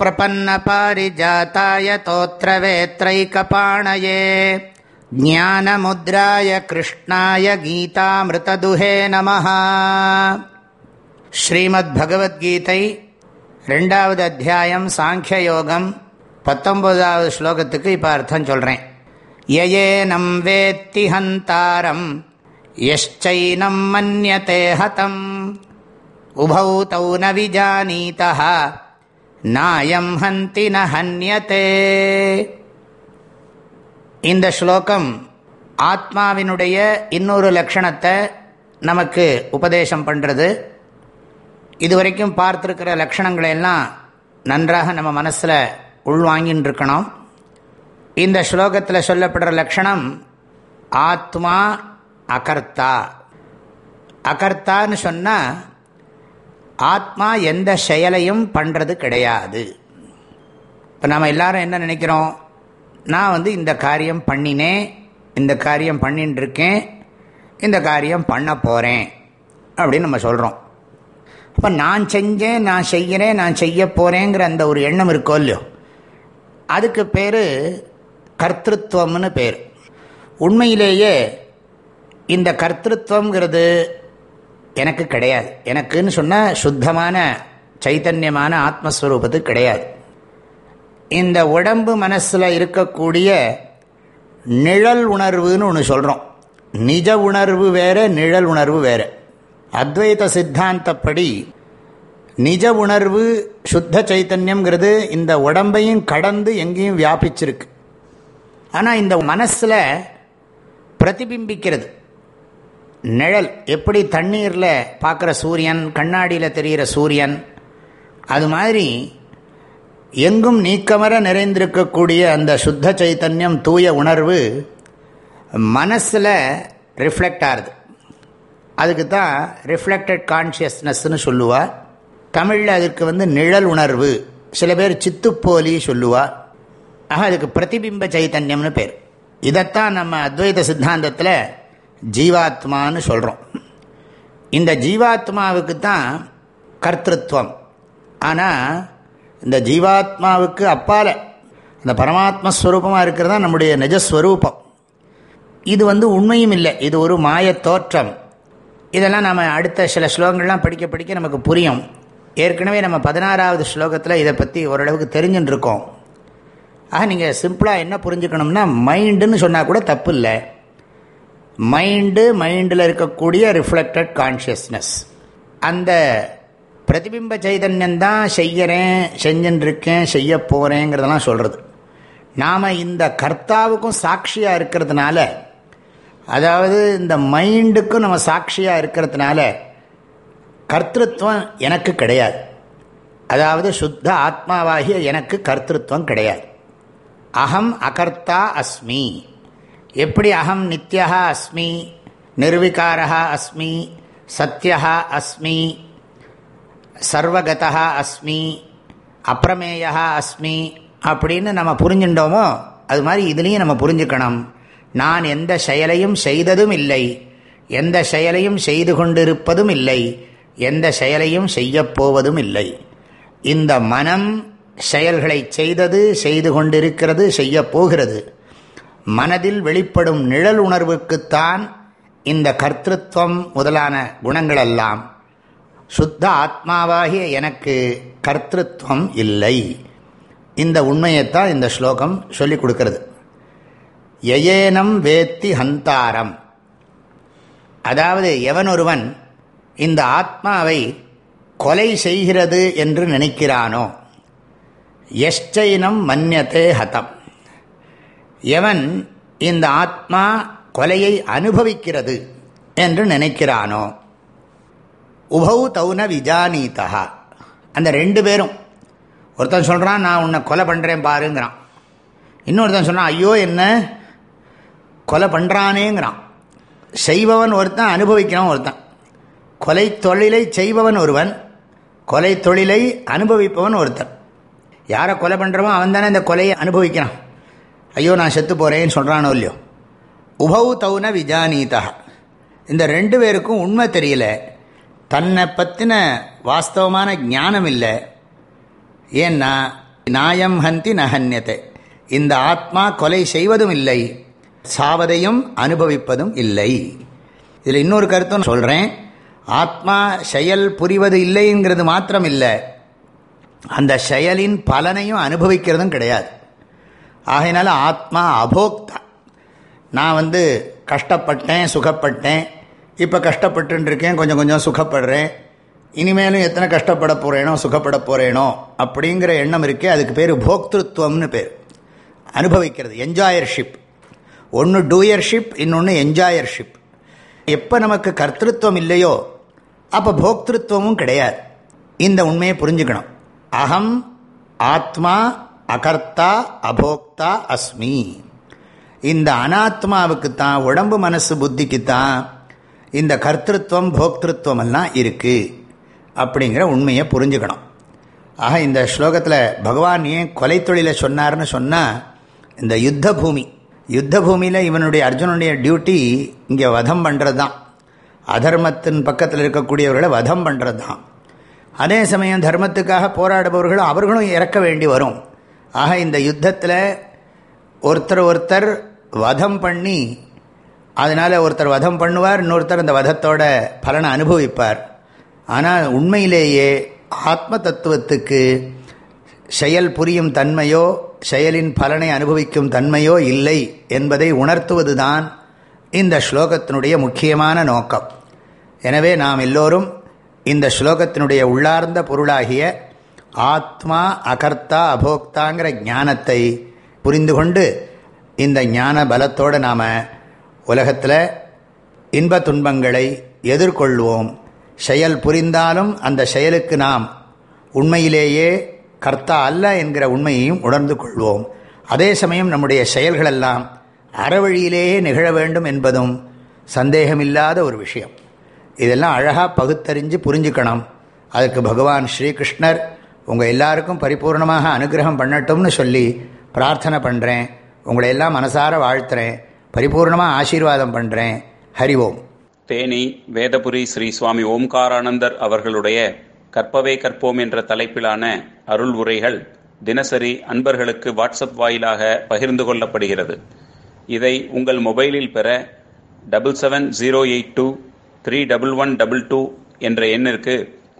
प्रपन्नपारिजाताय तोत्रवेत्रैकपाणये। ज्ञानमुद्राय कृष्णाय गीतामृतदुहे नमः। श्रीमद्भगवद्गीतै ரெண்டாவது அத்தியாயம் சாங்கிய யோகம் பத்தொன்பதாவது ஸ்லோகத்துக்கு இப்போ அர்த்தம் சொல்கிறேன் யயேனம் வேத்தி ஹந்தாரம் எஷ்சைனம் மன்யதே ஹதம் உபௌ தௌ ந நாயம் ஹந்தி ந ஹன்யத்தே இந்த ஸ்லோகம் ஆத்மாவினுடைய இன்னொரு லக்ஷணத்தை நமக்கு உபதேசம் பண்ணுறது இதுவரைக்கும் பார்த்துருக்கிற லக்ஷணங்களை எல்லாம் நன்றாக நம்ம மனசில் உள்வாங்கின்னு இருக்கணும் இந்த ஸ்லோகத்தில் சொல்லப்படுற லக்ஷணம் ஆத்மா அகர்த்தா. அகர்த்தான்னு சொன்னால் ஆத்மா எந்த செயலையும் பண்ணுறது கிடையாது. இப்போ நம்ம எல்லாரும் என்ன நினைக்கிறோம்? நான் வந்து இந்த காரியம் பண்ணினேன் இந்த காரியம் பண்ணின்னு இருக்கேன் இந்த காரியம் பண்ண போகிறேன் அப்படின்னு நம்ம சொல்கிறோம் அப்போ நான் செஞ்சேன் நான் செய்கிறேன் நான் செய்ய போகிறேங்கிற அந்த ஒரு எண்ணம் இருக்கோ இல்லையோ? அதுக்கு பேர் கர்த்தத்துவம்னு பேர். உண்மையிலேயே இந்த கர்த்தத்துவங்கிறது எனக்கு கிடையாது. எனக்குன்னு சொன்னால் சுத்தமான சைத்தன்யமான ஆத்மஸ்வரூபத்து கிடையாது. இந்த உடம்பு மனசில் இருக்கக்கூடிய நிழல் உணர்வுன்னு ஒன்று சொல்கிறோம் நிஜ உணர்வு வேறு நிழல் உணர்வு வேறு. அத்வைத சித்தாந்தப்படி நிஜ உணர்வு சுத்த சைத்தன்யம்ங்கிறது இந்த உடம்பையும் கடந்து எங்கேயும் வியாபிச்சிருக்கு. ஆனால் இந்த மனசில் பிரதிபிம்பிக்கிறது. நிழல். எப்படி தண்ணீரில் பார்க்குற சூரியன் கண்ணாடியில் தெரிகிற சூரியன் அது மாதிரி எங்கும் நீக்கமர நிறைந்திருக்கக்கூடிய அந்த சுத்த சைத்தன்யம் தூய உணர்வு மனசில் ரிஃப்ளெக்ட் ஆகுது அதுக்கு தான் ரிஃப்ளெக்டட் கான்ஷியஸ்னஸ்ன்னு சொல்லுவார் தமிழில் அதுக்கு வந்து நிழல் உணர்வு. சில பேர் சித்துப்போலி சொல்லுவாள் ஆக அதுக்கு பிரதிபிம்ப சைத்தன்யம்னு பேர். இதைத்தான் நம்ம அத்வைத சித்தாந்தத்தில் ஜீவாத்மான்னு சொல்கிறோம் இந்த ஜீவாத்மாவுக்கு தான் கர்த்தத்துவம் ஆனால் இந்த ஜீவாத்மாவுக்கு அப்பால் இந்த பரமாத்மஸ்வரூபமாக இருக்கிறது தான் நம்முடைய நிஜஸ்வரூபம். இது வந்து உண்மையும் இல்லை. இது ஒரு மாய தோற்றம். இதெல்லாம் நம்ம அடுத்த சில ஸ்லோகங்கள்லாம் படிக்க படிக்க நமக்கு புரியும். ஏற்கனவே நம்ம பதினாறாவது ஸ்லோகத்தில் இதை பற்றி ஓரளவுக்கு தெரிஞ்சுட்டுருக்கோம் ஆக நீங்கள் சிம்பிளாக என்ன புரிஞ்சுக்கணும்னா மைண்டுன்னு சொன்னால் கூட தப்பு இல்லை. மைண்டு மைண்டில் இருக்கக்கூடிய ரிஃப்ளெக்டட் கான்ஷியஸ்னஸ் அந்த பிரதிபிம்ப சைதன்யம் தான் செய்கிறேன் செஞ்சுட்டுருக்கேன் செய்ய போகிறேங்கிறதெல்லாம் சொல்கிறது நாம் இந்த கர்த்தாவுக்கும் சாட்சியாக இருக்கிறதுனால அதாவது இந்த மைண்டுக்கும் நம்ம சாட்சியாக இருக்கிறதுனால கர்த்தத்துவம் எனக்கு கிடையாது. அதாவது சுத்த ஆத்மாவாகிய எனக்கு கர்த்தத்துவம் கிடையாது. அகம் அகர்த்தா அஸ்மி. எப்படி அகம் நித்யா அஸ்மி நிர்விகாரா அஸ்மி சத்யா அஸ்மி சர்வகதா அஸ்மி அப்பிரமேயா அஸ்மி அப்படின்னு நம்ம புரிஞ்சுட்டோமோ அது மாதிரி இதுலேயும் நம்ம புரிஞ்சுக்கணும். நான் எந்த செயலையும் செய்ததும் இல்லை. எந்த செயலையும் செய்து கொண்டிருப்பதும் இல்லை. எந்த செயலையும் செய்யப்போவதும் இல்லை. இந்த மனம் செயல்களை செய்தது செய்து கொண்டிருக்கிறது செய்யப்போகிறது மனதில் வெளிப்படும் நிழல் உணர்வுக்குத்தான் இந்த கர்த்தத்துவம் முதலான குணங்களெல்லாம். சுத்த ஆத்மாவாகிய எனக்கு கர்த்தத்துவம் இல்லை. இந்த உண்மையைத்தான் இந்த ஸ்லோகம் சொல்லிக் கொடுக்கிறது. எயேனம் வேத்தி ஹந்தாரம். அதாவது எவன் ஒருவன் இந்த ஆத்மாவை கொலை செய்கிறது என்று நினைக்கிறானோ எஷ்டைனம் மன்னியத்தே ஹதம். எவன் இந்த ஆத்மா கொலையை அனுபவிக்கிறது என்று நினைக்கிறானோ? உபௌ தௌன விஜானீதா அந்த ரெண்டு பேரும். ஒருத்தன் சொல்கிறான் நான் உன்னை கொலை பண்ணுறேன் பாருங்கிறான். இன்னொருத்தன் சொன்னான் ஐயோ என்ன கொலை பண்ணுறானேங்கிறான் செய்பவன் ஒருத்தன் அனுபவிக்கிறான் ஒருத்தன். கொலை தொழிலை செய்பவன் ஒருவன் கொலை தொழிலை அனுபவிப்பவன் ஒருத்தன். யாரை கொலை பண்ணுறவன் அவன் தானே இந்த கொலையை அனுபவிக்கிறான். ஐயோ நான் செத்து போகிறேன்னு சொல்கிறானோ இல்லையோ? உபௌ தௌன விஜானீதா இந்த ரெண்டு பேருக்கும் உண்மை தெரியல. தன்னை பற்றின வாஸ்தவமான ஞானம் இல்லை. ஏன்னா நாயம் ஹந்தி நகன்யத்தை இந்த ஆத்மா கொலை செய்வதும் இல்லை. சாவதையும் அனுபவிப்பதும் இல்லை. இதில் இன்னொரு கருத்தும் சொல்கிறேன் ஆத்மா செயல் புரிவது இல்லைங்கிறது மாத்திரம் இல்லை. அந்த செயலின் பலனையும் அனுபவிக்கிறதும் கிடையாது. ஆகையினால ஆத்மா அபோக்தா. நான் வந்து கஷ்டப்பட்டேன் சுகப்பட்டேன். இப்போ கஷ்டப்பட்டுருக்கேன் கொஞ்சம் கொஞ்சம் சுகப்படுறேன். இனிமேலும் எத்தனை கஷ்டப்பட போகிறேனோ சுகப்பட போகிறேனோ அப்படிங்கிற எண்ணம் இருக்கே அதுக்கு பேர் போக்திருத்துவம்னு பேர். அனுபவிக்கிறது என்ஜாயர்ஷிப் ஒன்று டூயர்ஷிப் இன்னொன்று என்ஜாயர்ஷிப் எப்போ நமக்கு கர்த்தத்துவம் இல்லையோ அப்போ போக்திருத்துவமும் கிடையாது. இந்த உண்மையை புரிஞ்சுக்கணும். அகம் ஆத்மா அகர்த்தா அபோக்தா அஸ்மி. இந்த அனாத்மாவுக்கு தான் உடம்பு மனசு புத்திக்கு தான் இந்த கர்த்தத்துவம் போக்திருத்துவம் எல்லாம் இருக்குது அப்படிங்கிற உண்மையை புரிஞ்சுக்கணும். ஆக இந்த ஸ்லோகத்தில் பகவான் ஏன் கொலை தொழிலை சொன்னார்னு சொன்னால் இந்த யுத்த பூமி யுத்த பூமியில் இவனுடைய அர்ஜுனுடைய டியூட்டி இங்கே வதம் பண்ணுறது தான் அதர்மத்தின் பக்கத்தில் இருக்கக்கூடியவர்களை வதம் பண்ணுறது தான் அதே சமயம் தர்மத்துக்காக போராடுபவர்களும் அவர்களும் இறக்க வேண்டி வரும். ஆக இந்த யுத்தத்தில் ஒருத்தர் ஒருத்தர் வதம் பண்ணி அதனால் ஒருத்தர் வதம் பண்ணுவார் இன்னொருத்தர் அந்த வதத்தோட பலனை அனுபவிப்பார். ஆனால் உண்மையிலேயே ஆத்ம தத்துவத்துக்கு செயல் புரியும் தன்மையோ செயலின் பலனை அனுபவிக்கும் தன்மையோ இல்லை என்பதை உணர்த்துவதுதான் இந்த ஸ்லோகத்தினுடைய முக்கியமான நோக்கம். எனவே நாம் எல்லோரும் இந்த ஸ்லோகத்தினுடைய உள்ளார்ந்த பொருளாகிய ஆத்மா அகர்த்தா அபோக்தாங்கிற ஞானத்தை புரிந்து கொண்டு இந்த ஞான பலத்தோடு நாம் உலகத்தில் இன்ப துன்பங்களை எதிர்கொள்வோம். செயல் புரிந்தாலும் அந்த செயலுக்கு நாம் உண்மையிலேயே கர்த்தா அல்ல என்கிற உண்மையையும் உணர்ந்து கொள்வோம். அதே சமயம் நம்முடைய செயல்களெல்லாம் அறவழியிலேயே நிகழ வேண்டும் என்பதும் சந்தேகமில்லாத ஒரு விஷயம். இதெல்லாம் அழகாக பகுத்தறிஞ்சு புரிஞ்சுக்கணும். அதுக்கு பகவான் ஸ்ரீகிருஷ்ணர் உங்கள் எல்லாருக்கும் பரிபூர்ணமாக அனுகிரகம் பண்ணட்டும்னு சொல்லி பிரார்த்தனை பண்ணுறேன் உங்களை எல்லாம் மனசார வாழ்த்துறேன். பரிபூர்ணமாக ஆசீர்வாதம் பண்ணுறேன் ஹரி ஓம். தேனி வேதபுரி ஸ்ரீ சுவாமி ஓம்காரானந்தர் அவர்களுடைய கற்பவே கற்போம் என்ற தலைப்பிலான அருள் உரைகள் தினசரி அன்பர்களுக்கு வாட்ஸ்அப் வாயிலாக பகிர்ந்து கொள்ளப்படுகிறது. இதை உங்கள் மொபைலில் பெற double seven zero eight two three double one double two என்ற எண்ணிற்கு